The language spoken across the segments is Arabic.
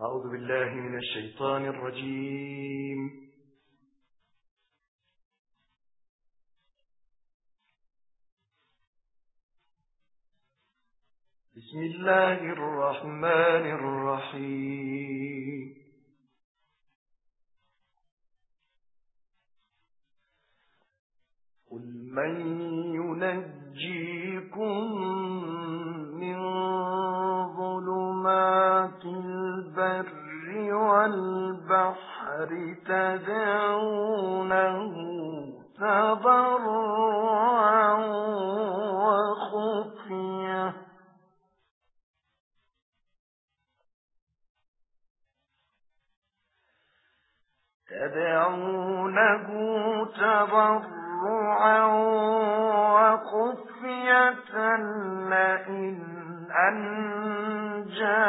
أعوذ بالله من الشيطان الرجيم. بسم الله الرحمن الرحيم. قل من ينجيكم الدهر تدعونه تضرعا وخفيا تدعونه تضرعا وخفية لئن أنجانا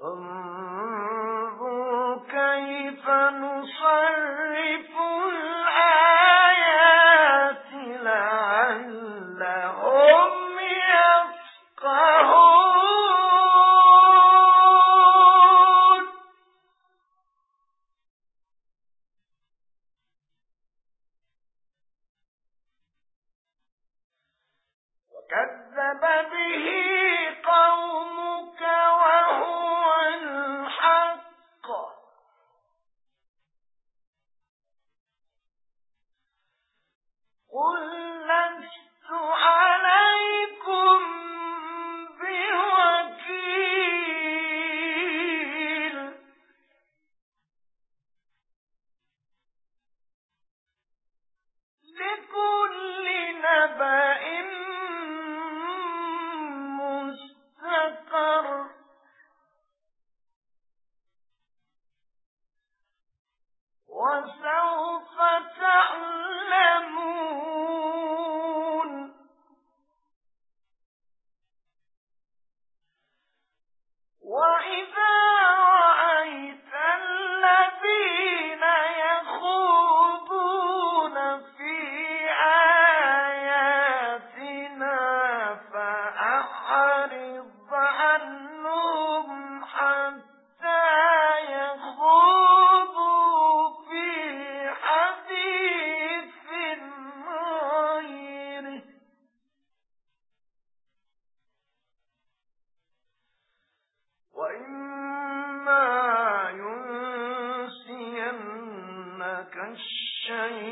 ثم وسوف تعلمون. وإذا رأيت الذين يخوضون في آياتنا فأعرض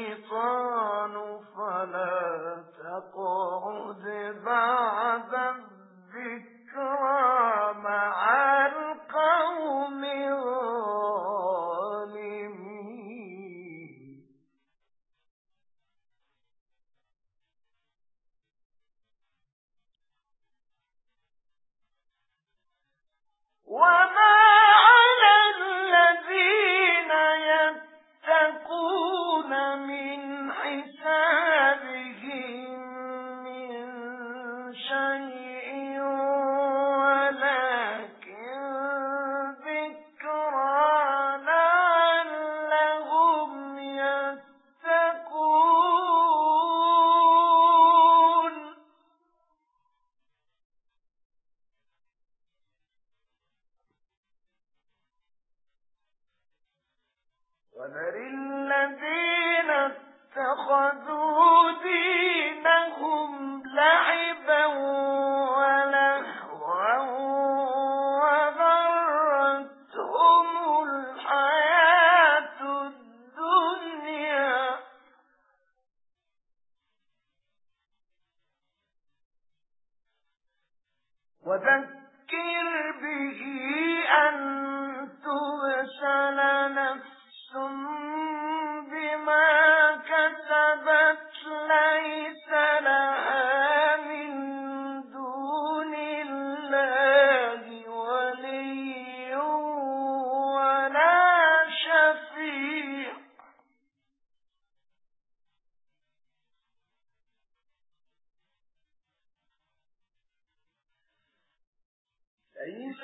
الشيطان فلا فذر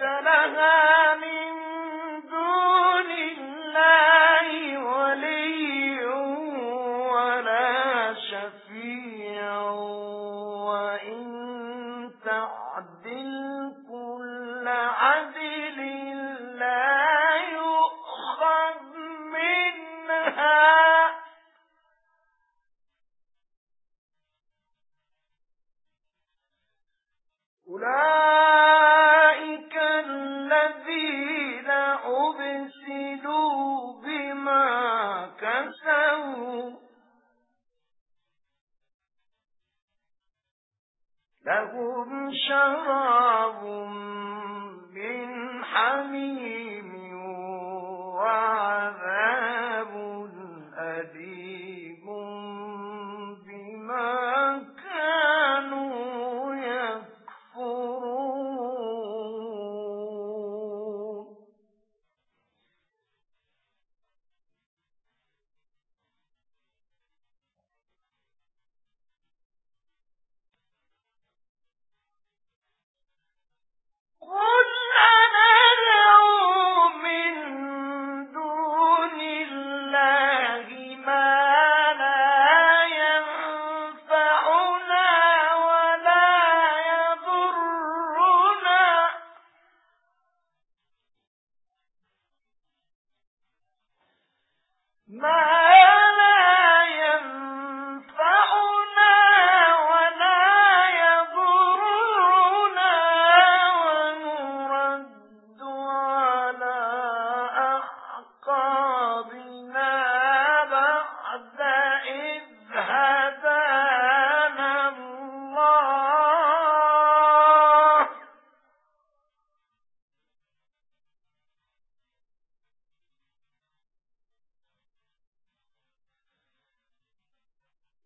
لها أبسلوا بما كسبوا. لهم شراب من حميم وعذاب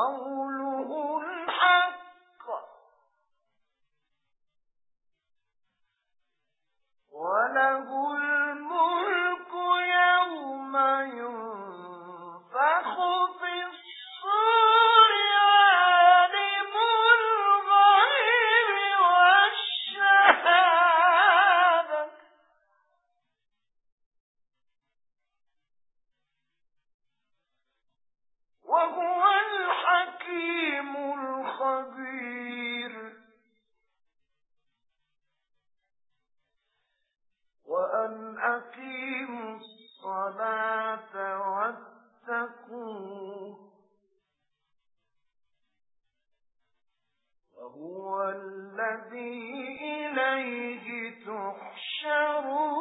قوله وهو الذي إليه تحشرون.